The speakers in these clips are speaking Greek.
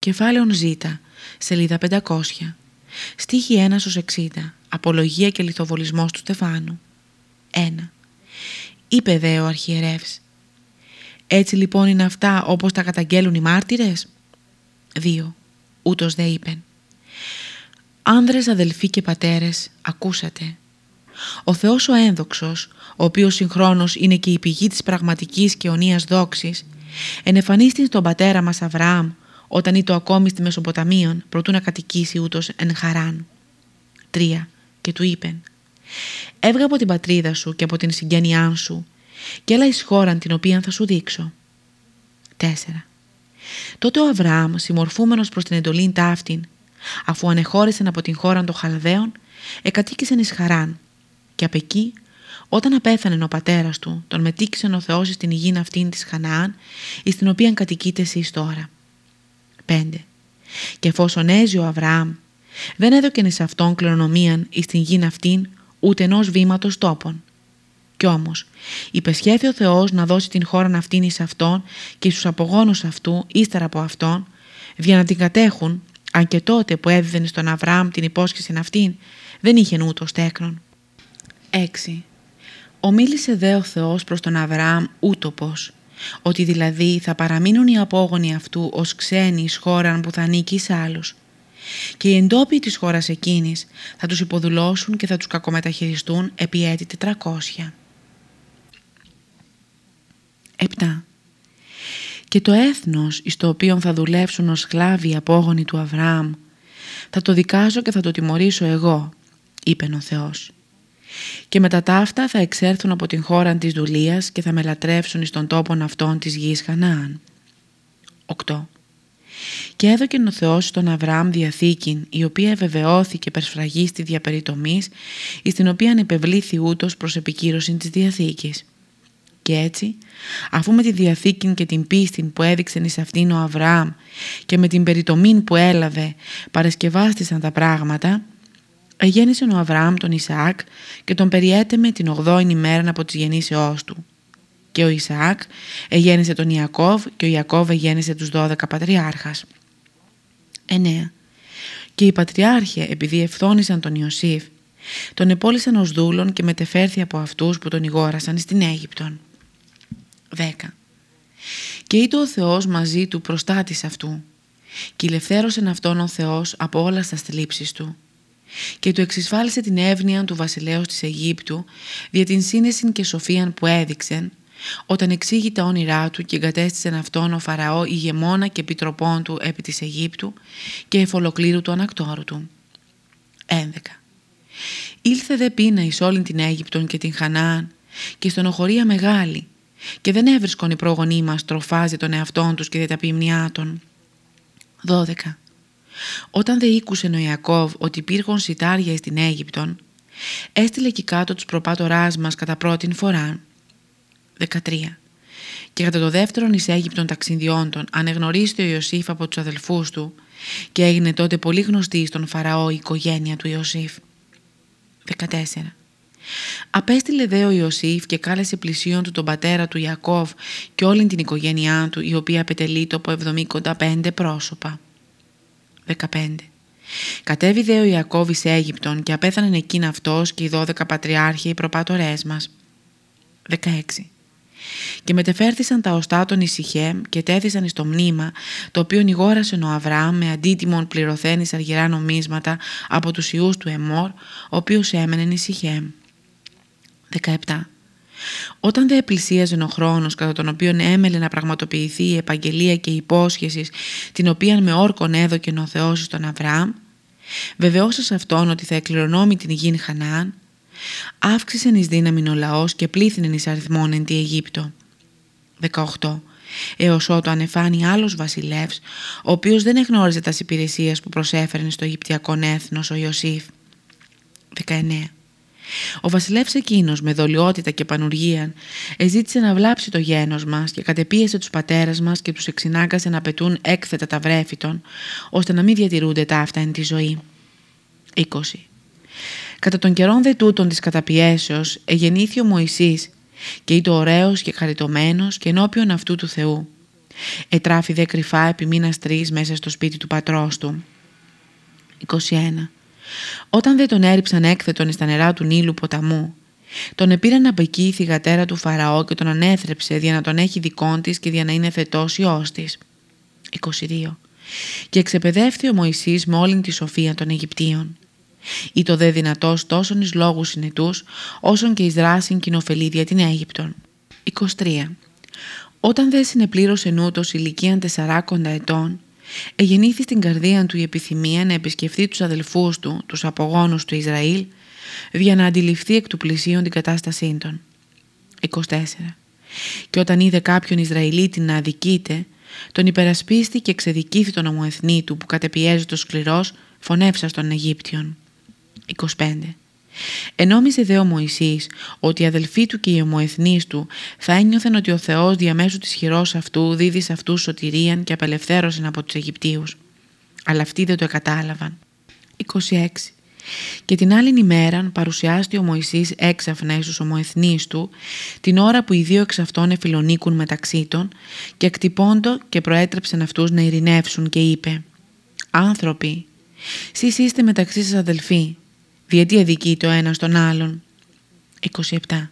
Κεφάλαιον Ζ, σελίδα 500. Στίχη 1 60. Απολογία και λιθοβολισμός του Στεφάνου. 1. Είπε δε ο αρχιερεύς. Έτσι λοιπόν είναι αυτά όπως τα καταγγέλουν οι μάρτυρες; 2. Ούτως δε είπεν. Άνδρες, αδελφοί και πατέρες, ακούσατε. Ο Θεός ο ένδοξος, ο οποίος συγχρόνως είναι και η πηγή της πραγματικής και ονίας δόξης, ενεφανίστην στον πατέρα μας Αβραάμ όταν ήταν ακόμη στη Μεσοποταμίον προτού να κατοικήσει ούτως εν χαράν. 3. Και του είπεν «Έβγα από την πατρίδα σου και από την συγγένειά σου και έλα εις χώραν την οποία θα σου δείξω». 4. Τότε ο Αβραάμ, συμμορφούμενος προς την εντολήν ταύτην, αφού ανεχώρησαν από την χώρα των Χαλδαίων, εκατοίκησαν εις Χαράν και απ' εκεί, όταν απέθανε ο πατέρας του, τον μετήκησε ο Θεός στην υγιήν αυτήν της Χαναάν, εις την οποία κατοικείτε εσείς τώρα. 5. Και εφόσον έζει ο Αβραάμ, δεν έδωκεν εις αυτόν κληρονομίαν εις την γην αυτήν, ούτε ενός βήματος τόπων. Κι όμως, υπεσχέθη ο Θεός να δώσει την χώρα αυτήν εις αυτόν και στους απογόνους αυτού, ύστερα από αυτόν, για να την κατέχουν, αν και τότε που έδιδεν στον Αβραάμ την υπόσχεση αυτήν, δεν είχε ούτως τέκνον. 6. Ομίλησε δε ο Θεός προς τον Αβραάμ ούτω πως, ότι δηλαδή θα παραμείνουν οι απόγονοι αυτού ως ξένοι εις χώραν που θα ανήκει σε άλλους. Και οι εντόπιοι της χώρας εκείνης θα τους υποδουλώσουν και θα τους κακομεταχειριστούν επί έτη 400. 7. Και το έθνος εις το οποίο θα δουλεύσουν ως σκλάβοι οι απόγονοι του Αβραάμ θα το δικάζω και θα το τιμωρήσω εγώ, είπε ο Θεός. Και μετά τα αυτά θα εξέρθουν από την χώρα της δουλείας και θα μελατρεύσουν εις των τόπων αυτών της γης Χανάαν. 8. Και έδωκε ο Θεός στον Αβραάμ διαθήκην, η οποία ευεβαιώθηκε περσφραγή στη διαπεριτομής, εις την οποία επευλήθη ούτως προς επικύρωση της Διαθήκης. Και έτσι, αφού με τη Διαθήκη και την πίστη που έδειξε εις αυτήν ο Αβραάμ και με την περιτομήν που έλαβε παρεσκευάστησαν τα πράγματα, Εγέννησε ο Αβραάμ τον Ισαάκ και τον περιέτεμε την 8η ημέρα από τις γεννήσεώς του. Και ο Ισαάκ εγέννησε τον Ιακώβ και ο Ιακώβ εγέννησε τους 12 πατριάρχας. 9. Και οι πατριάρχε επειδή ευθόνησαν τον Ιωσήφ, τον επόλυσαν ως δούλον και μετεφέρθη από αυτούς που τον ηγόρασαν στην Αίγυπτον. 10. Και ήτο ο Θεός μαζί του προστάτης αυτού και ηλευθέρωσεν αυτόν ο Θεός από όλα στα θλίψεις του και του εξισφάλισε την εύνοια του βασιλέως της Αιγύπτου δια την σύνεση και σοφίαν που έδειξεν όταν εξήγει τα όνειρά του και εγκατέστησεν αυτόν ο Φαραώ ηγεμόνα και επιτροπών του επί της Αιγύπτου και εφολοκλήρου του ανακτόρου του. 11. Ήλθε δε πείνα εις όλην την Αίγυπτον και την Χανάν και στενοχωρία μεγάλη και δεν έβρισκον οι προγονείς μας τροφάζει των εαυτών τους και διαταπιμνιάτων. 12. Όταν δε ήκουσε ο Ιακώβ ότι υπήρχαν σιτάρια στην Αίγυπτον, έστειλε εκεί κάτω τους προπάτοράς μας κατά πρώτην φορά. 13. Και κατά το δεύτερον εις Αίγυπτον ταξιδιόντων ανεγνωρίστηκε ο Ιωσήφ από τους αδελφούς του και έγινε τότε πολύ γνωστή στον Φαραώ η οικογένεια του Ιωσήφ. 14. Απέστειλε δε ο Ιωσήφ και κάλεσε πλησίον του τον πατέρα του Ιακώβ και όλη την οικογένειά του η οποία απετελείται από 75 πρόσωπα. 15. Κατέβη δε ο Ιακώβη σε Αίγυπτον και απέθανε εκείνα αυτός και οι 12 πατριάρχοι οι προπάτορές μας. 16. Και μετεφέρθησαν τα οστά των Ισυχέμ και τέθησαν στο μνήμα, το οποίο νιγόρασε ο Αβραάμ με αντίτιμον πληρωθένης αργυρά νομίσματα από τους ιούς του Εμόρ, ο οποίος έμενε Ισυχέμ. 17. Όταν δε πλησίαζε ο χρόνος κατά τον οποίο έμελε να πραγματοποιηθεί η επαγγελία και η υπόσχεση την οποία με όρκον έδωκε ο Θεός στον Αβραάμ, βεβαιώσας αυτόν ότι θα εκκληρονόμει την υγιήν Χανάν, αύξησε εις δύναμη ο λαός και πλήθυνε εις αριθμόν εν τη Αιγύπτο. 18. Έως ότου ανεφάνει άλλος βασιλεύς, ο οποίος δεν εγνώριζε τας υπηρεσίες που προσέφερε στο Αιγυπτιακό έθνος ο Ιωσήφ. 19. Ο βασιλεύς εκείνος με δολιότητα και πανουργία εζήτησε να βλάψει το γένος μας και κατεπίεσε τους πατέρας μας και τους εξυνάγκασε να πετούν έκθετα τα βρέφητον ώστε να μην διατηρούνται τα αυτά εν τη ζωή. 20. Κατά τον καιρόν δε τούτων της καταπιέσεως εγεννήθη ο Μωυσής και ήταν ωραίος και χαριτωμένος και ενώπιον αυτού του Θεού Ετράφη δε κρυφά επί μήνας τρεις μέσα στο σπίτι του πατρός του. 21. Όταν δεν τον έριψαν έκθετον στα νερά του Νείλου ποταμού, τον επήραν από εκεί η θυγατέρα του Φαραώ και τον ανέθρεψε για να τον έχει δικών της και για να είναι θετός ιός της. 22. Και εξεπαιδεύθη ο Μωυσής με όλη τη σοφία των Αιγυπτίων. Ή το δε δυνατός τόσον εις λόγους συνετούς, όσον και εις δράσιν κοινοφελή δια την Αίγυπτον. 23. Όταν δε συνεπλήρωσε νούτος ηλικίαν τεσσαράκοντα ετών, εγεννήθη στην καρδία του η επιθυμία να επισκεφθεί τους αδελφούς του, τους απογόνους του Ισραήλ, για να αντιληφθεί εκ του πλησίον την κατάστασή των. 24. Και όταν είδε κάποιον Ισραηλίτη να αδικείται, τον υπερασπίστη και εξεδικήθη τον ομοεθνή του που κατεπιέζει το σκληρός, φωνεύσα στον Αιγύπτιον. 25. Ενόμιζε δε ο Μωυσής ότι οι αδελφοί του και οι ομοεθνείς του θα ένιωθεν ότι ο Θεός διαμέσου της χειρός αυτού δίδει σε αυτούς σωτηρίαν και απελευθέρωσαν από τους Αιγυπτίους. Αλλά αυτοί δεν το κατάλαβαν. 26. Και την άλλη ημέρα παρουσιάστηκε ο Μωυσής έξαφνα στους ομοεθνείς του την ώρα που οι δύο εξ αυτών εφιλονίκουν μεταξύ των και εκτυπώντο και προέτρεψαν αυτούς να ειρηνεύσουν και είπε «Άνθρωποι, σεις είστε μεταξύ σας αδελφοί, διότι αδικείται ο ένας τον άλλον». 27.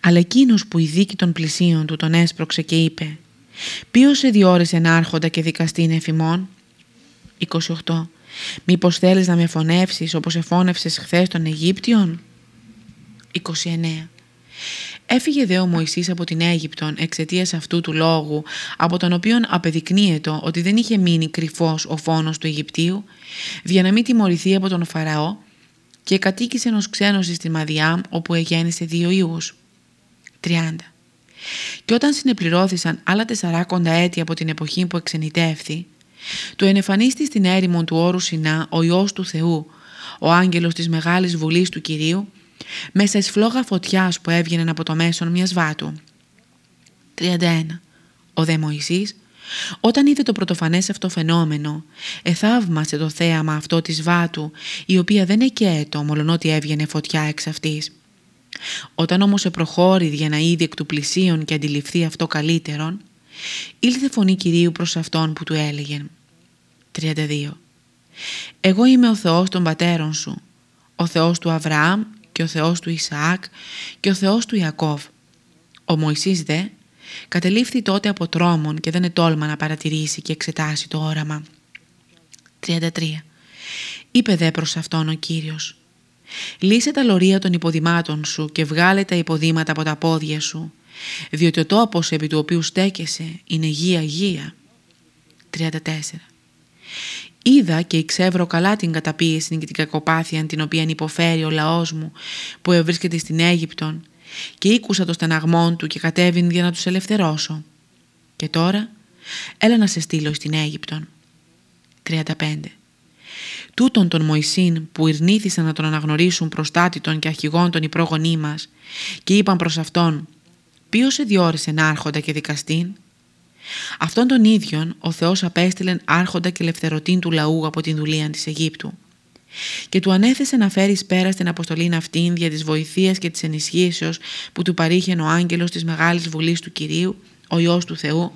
Αλλά εκείνος που η δίκη των πλησίων του τον έσπρωξε και είπε «Ποιος σε διόρισε να άρχοντα και δικαστήν εφημών» 28. Μήπως θέλεις να με φωνεύσεις όπως εφώνευσες χθες των Αιγύπτιων. 29. Έφυγε δε ο Μωυσής από την Αίγυπτον εξαιτίας αυτού του λόγου, από τον οποίο απεδεικνύεται ότι δεν είχε μείνει κρυφός ο φόνος του Αιγυπτίου, για να μην τιμωρηθεί από τον Φαραώ και κατοίκησε ενός ξένος στη Μαδιάμ όπου εγέννησε δύο ιούς. 30. Και όταν συνεπληρώθησαν άλλα τεσσαράκοντα έτη από την εποχή που εξενητεύθη, του ενεφανίστη στην έρημον του όρου Σινά ο Υιός του Θεού, ο άγγελος της Μεγάλης Βουλής του Κυρίου, μέσα εις φλόγα φωτιάς που έβγαιναν από το μέσον μιας βάτου. 31. Ο δε Μωυσής, όταν είδε το πρωτοφανές αυτό φαινόμενο, εθαύμασε το θέαμα αυτό της βάτου, η οποία δεν εκέτω μολονότι έβγαινε φωτιά εξ αυτής. Όταν όμως επροχώρη για να είδε εκ του πλησίον και αντιληφθεί αυτό καλύτερον, ήλθε φωνή Κυρίου προς αυτόν που του έλεγε 32. Εγώ είμαι ο Θεός των πατέρων σου, ο Θεός του Αβραάμ και ο Θεός του Ισαάκ και ο Θεός του Ιακώβ. Ο Μωυσής δε κατελήφθη τότε από τρόμον και δεν ετόλμα να παρατηρήσει και εξετάσει το όραμα. 33. Είπε δε προς αυτόν ο Κύριος «Λύσε τα λωρία των υποδημάτων σου και βγάλε τα υποδήματα από τα πόδια σου διότι ο τόπος επί του οποίου στέκεσαι είναι γη αγία. 34. Είδα και εξεύρω καλά την καταπίεση και την κακοπάθεια την οποία υποφέρει ο λαός μου που ευρίσκεται στην Αίγυπτον και ήκουσα το στεναγμό του και κατέβην για να τους ελευθερώσω. Και τώρα έλα να σε στείλω στην Αίγυπτον. 35. Τούτον τον Μωυσήν που ειρνήθησαν να τον αναγνωρίσουν προστάτητον και αρχηγών των οι πρόγονοί μας και είπαν προς αυτόν ποιος σε διόρισε να άρχοντα και δικαστήν; Αυτόν τον ίδιον ο Θεός απέστειλεν άρχοντα και ελευθερωτήν του λαού από την δουλεία της Αιγύπτου και του ανέθεσε να φέρει πέρα στην αποστολή αυτήν δια της βοηθείας και της ενισχύσεως που του παρήχε ο άγγελος της Μεγάλης Βουλής του Κυρίου, ο Υιός του Θεού,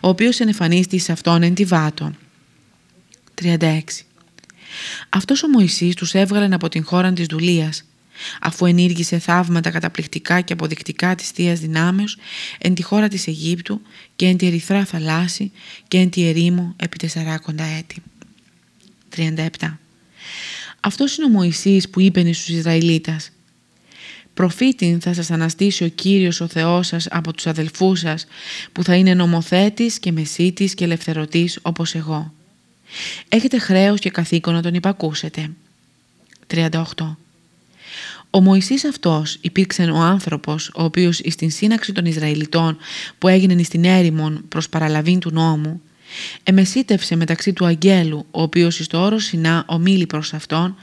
ο οποίος ενεφανίστη σε αυτόν εν τη βάτο. 36. Αυτός ο Μωυσής τους έβγαλε από την χώρα της δουλείας αφού ενήργησε θαύματα καταπληκτικά και αποδεικτικά της Θείας Δυνάμεως εν τη χώρα της Αιγύπτου και εν τη ερυθρά θαλάσση και εν τη ερήμου επί τεσσαράκοντα έτη. 37. Αυτός είναι ο Μωυσής που είπεν στους Ισραηλίτας «Προφήτην θα σας αναστήσει ο Κύριος ο Θεός σας από τους αδελφούς σας που θα είναι νομοθέτης και μεσίτης και ελευθερωτής όπως εγώ. Έχετε χρέος και καθήκον να τον υπακούσετε». 38. Ο Μωυσής αυτός υπήρξε ο άνθρωπος ο οποίος στην σύναξη των Ισραηλιτών που έγινε στην έρημον προς παραλαβήν του νόμου εμεσίτευσε μεταξύ του αγγέλου ο οποίος στο όρος Σινά ομίλει προς αυτόν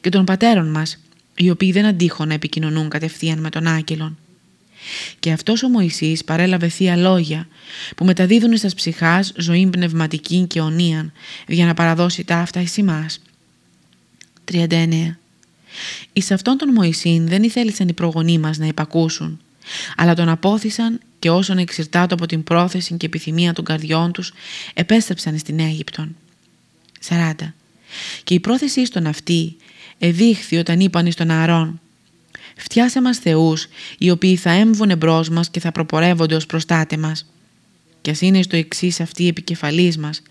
και των πατέρων μας οι οποίοι δεν αντίχουν να επικοινωνούν κατευθείαν με τον άγγελον. Και αυτός ο Μωυσής παρέλαβε θεία λόγια που μεταδίδουν στα ψυχάς ζωή πνευματική και ονίαν για να παραδώσει τα αυτά εις εμάς. 39. Εις αυτόν τον Μωυσήν δεν ήθελησαν οι προγονείς μας να υπακούσουν, αλλά τον απόθυσαν και και όσων εξηρτάτω από την πρόθεση και επιθυμία των καρδιών τους επέστρεψαν στην Αίγυπτον. 40. Και η πρόθεση στον αυτή εδείχθη όταν είπαν στον Ααρών «Φτιάσε μας θεούς οι οποίοι θα έμβουν εμπρός μας και θα προπορεύονται ως προστάτε μας» και ας είναι στο εξής αυτή η επικεφαλής μας,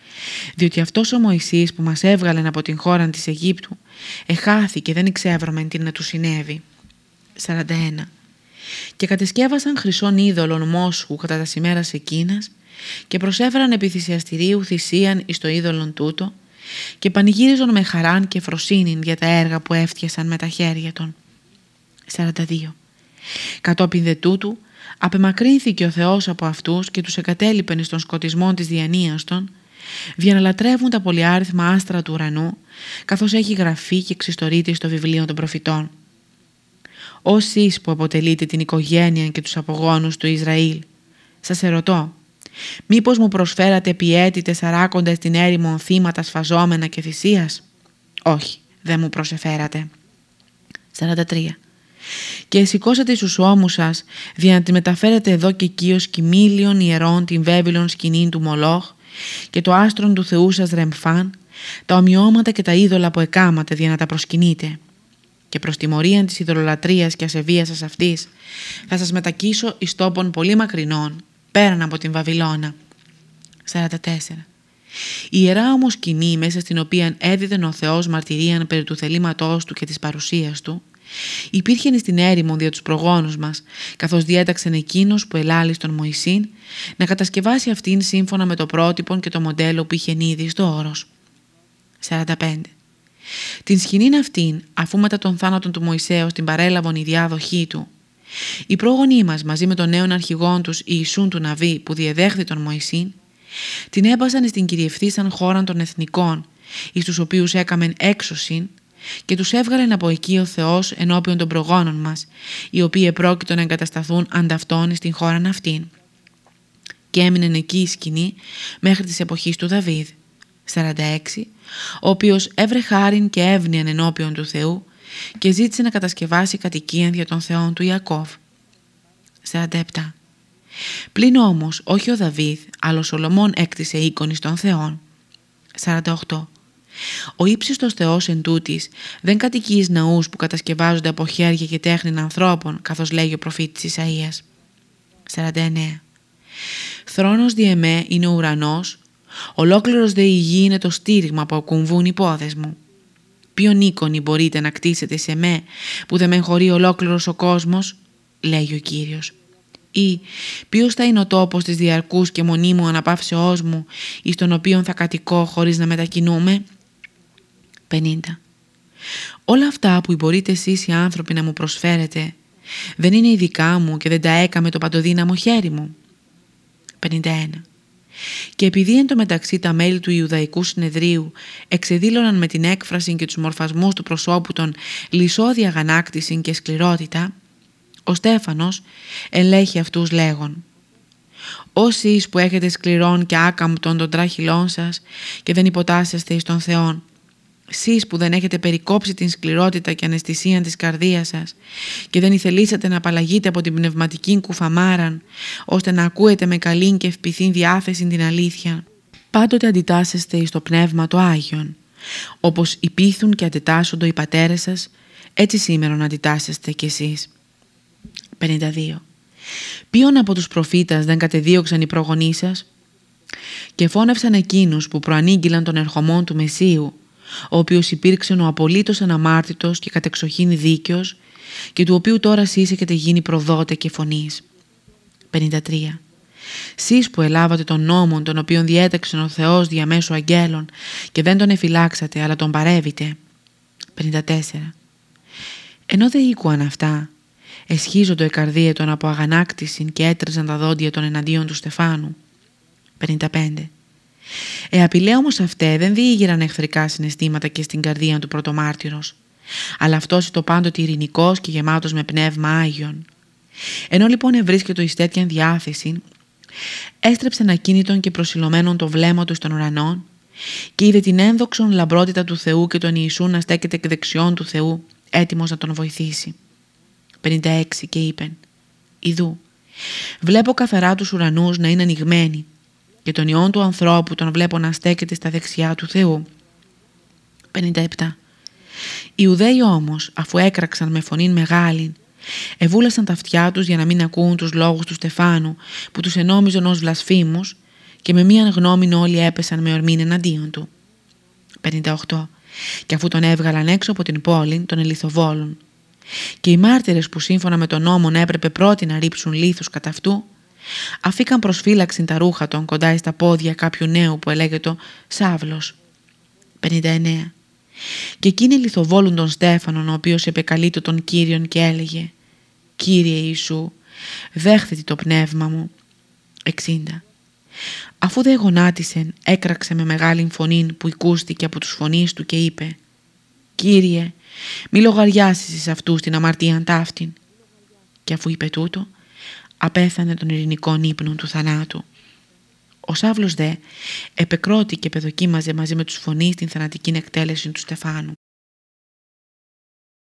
διότι αυτός ο Μωυσής που μας έβγαλε από την χώρα της Αιγύπτου εχάθη και δεν εξεύρωμε τι να του συνέβη. 41. Και κατεσκεύασαν χρυσόν είδωλον Μόσχου κατά τα σημέρα εκείνας και προσέφεραν επί θυσιαστηρίου θυσίαν εις το είδωλον τούτο και πανηγύριζον με χαράν και φροσύνην για τα έργα που έφτιασαν με τα χέρια των. 42. Κατόπιν δε τούτου απεμακρύνθηκε ο Θεός από αυτούς και τους εγκατέλειπεν στον σκοτισμό της διανοίας των, διαναλατρεύουν τα πολυάριθμα άστρα του ουρανού, καθώς έχει γραφεί και εξιστορείται στο βιβλίο των προφητών. Όσοι που αποτελείτε την οικογένεια και τους απογόνους του Ισραήλ, σας ερωτώ, μήπως μου προσφέρατε πιέτητες αράκοντες την έρημο θύματα σφαζόμενα και θυσίας; Όχι, δεν μου προσεφέρατε. 43 και σηκώσατε στους ώμους σας για να τη μεταφέρετε εδώ και εκεί ως κοιμήλιον ιερών την βέβυλον σκηνή του Μολόχ και το άστρον του Θεού σας Ρεμφάν, τα ομοιώματα και τα είδωλα που εκάματε για να τα προσκυνείτε. Και προς τιμωρία της ειδωλολατρείας και ασεβίας σας αυτής θα σας μετακίσω εις τόπων πολύ μακρινών, πέραν από την Βαβυλώνα. 44. Η ιερά όμως σκηνή μέσα στην οποία έδιδε ο Θεός μαρτυρίαν περί του θελήματός του και της παρουσίας του Υπήρχε στην έρημο δια τους προγόνους μας, καθώς διέταξε εκείνος που ελάλει στον Μωυσήν να κατασκευάσει αυτήν σύμφωνα με το πρότυπο και το μοντέλο που είχε ήδη στο όρος. 45. Την σκηνήν αυτήν, αφού μετά τον θάνατο του Μωυσέως την παρέλαβαν η διάδοχή του, οι πρόγονοί μας μαζί με τον νέον αρχηγόν τους Ιησούν του Ναβί που διεδέχθη τον Μωυσήν, την έπασαν στην κυριευθήσαν χώραν των εθνικών, εις τους οποίους έκαμεν έξωσιν και τους έβγαλε από εκεί ο Θεός ενώπιον των προγόνων μας, οι οποίοι επρόκειτο να εγκατασταθούν ανταυτόν στην χώρα αυτήν. Και έμεινε εκεί η σκηνή μέχρι της εποχής του Δαβίδ, 46, ο οποίος έβρε χάριν και εύνοιαν ενώπιον του Θεού και ζήτησε να κατασκευάσει κατοικίαν για τον Θεόν του Ιακώβ. 47. Πλην όμως όχι ο Δαβίδ, αλλά ο Σολομών έκτισε οίκονης των Θεών. 48. Ο ύψιστος Θεός εν τούτης δεν κατοικείς εις ναούς που κατασκευάζονται από χέρια και τέχνη ανθρώπων, καθώς λέγει ο προφήτης Ισαΐας. 49. Θρόνος διεμέ είναι ο ουρανός, ολόκληρος δε η γη είναι το στήριγμα που ακουμβούν οι πόδες μου. Ποιον οίκονη μπορείτε να κτίσετε σε με που δεν με χωρεί ολόκληρος ο κόσμος, λέγει ο Κύριος. Ή ποιος θα είναι ο τόπος της διαρκούς και μονίμου αναπαύσεώς μου εις τον οποίον θα κατοικώ χωρίς να μετακινούμε, 50. Όλα αυτά που μπορείτε εσείς οι άνθρωποι να μου προσφέρετε δεν είναι η δικά μου και δεν τα έκαμε το παντοδύναμο χέρι μου; 51. Και επειδή εν τω μεταξύ τα μέλη του Ιουδαϊκού Συνεδρίου εξεδήλωναν με την έκφραση και τους μορφασμούς του προσώπου των λισόδια αγανάκτηση και σκληρότητα, ο Στέφανος ελέγχει αυτούς λέγον «Όσοι που έχετε σκληρών και άκαμπτον των τράχυλών σας και δεν υποτάσσεστε εις τον Θεόν, Σεις που δεν έχετε περικόψει την σκληρότητα και αναισθησία της καρδίας σας και δεν ηθελήσατε να απαλλαγείτε από την πνευματική κουφαμάραν ώστε να ακούετε με καλή και ευπηθή διάθεση την αλήθεια. Πάντοτε αντιτάσσεστε εις το πνεύμα το Άγιον. Όπως υπήθουν και αντιτάσσονται οι πατέρες σας, έτσι σήμερα να αντιτάσσεστε κι εσείς. 52. Ποιον από τους προφήτας δεν κατεδίωξαν οι προγονείς σας; Και φώνευσαν εκείνους που προανήγγυλαν τον ερχομόν του Μεσίου ο οποίος υπήρξε ο απολύτως αναμάρτητος και κατεξοχήν δίκαιος και του οποίου τώρα εσείς έχετε γίνει προδότε και φωνής. 53. Σεις που ελάβατε τον νόμον τον οποίον διέταξε ο Θεός διαμέσου αγγέλων και δεν τον εφυλάξατε αλλά τον παρέβητε. 54. Ενώ δεν οίκουαν αυτά, εσχίζοντο η καρδία των από αγανάκτηση και έτρεζαν τα δόντια των εναντίον του Στεφάνου. 55. Ε, απειλέ όμως αυτέ δεν διήγηραν εχθρικά συναισθήματα και στην καρδία του πρωτομάρτυρος. Αλλά αυτός το πάντοτε ειρηνικός και γεμάτος με πνεύμα Άγιον. Ενώ λοιπόν ευρίσκεται εις τέτοια διάθεση, έστρεψε ακίνητον και προσιλωμένον το βλέμμα του στον ουρανό και είδε την ένδοξον λαμπρότητα του Θεού και τον Ιησού να στέκεται εκ δεξιών του Θεού, έτοιμος να τον βοηθήσει. 56 και είπεν «Ιδού, Βλέπω καθαρά τους ουρανούς να είναι ανοιγμένοι και τον ιόν του ανθρώπου τον βλέπω να στέκεται στα δεξιά του Θεού. 57. Οι Ιουδαίοι όμως, αφού έκραξαν με φωνήν μεγάλη, εβούλασαν τα αυτιά τους για να μην ακούν τους λόγους του Στεφάνου που τους ενόμιζαν ως βλασφήμους και με μίαν γνώμη όλοι έπεσαν με ορμήν εναντίον του. 58. Και αφού τον έβγαλαν έξω από την πόλη, τον ελιθοβόλουν. Και οι μάρτυρες που σύμφωνα με τον νόμο έπρεπε πρώτοι να ρίψουν λίθους κατά αυτού, αφήκαν προσφύλαξη τα ρούχα των κοντά στα πόδια κάποιου νέου που ελέγεται Σάβλος. 59. Και εκείνοι λιθοβόλουν τον Στέφανον ο οποίος επεκαλείται τον Κύριον και έλεγε «Κύριε Ιησού, δέχθητη το πνεύμα μου». 60. Αφού δεν γονάτισε, έκραξε με μεγάλη φωνή που οικούστηκε από τους φωνείς του και είπε «Κύριε, μη λογαριάσεις εις αυτούς την αμαρτίαν ταύτην». Και αφού είπε τούτο, απέθανε τον ειρηνικό ύπνο του θανάτου. Ο Σάβλος δε επεκρότη και παιδοκίμαζε μαζί με τους φωνείς την θανατική εκτέλεση του Στεφάνου.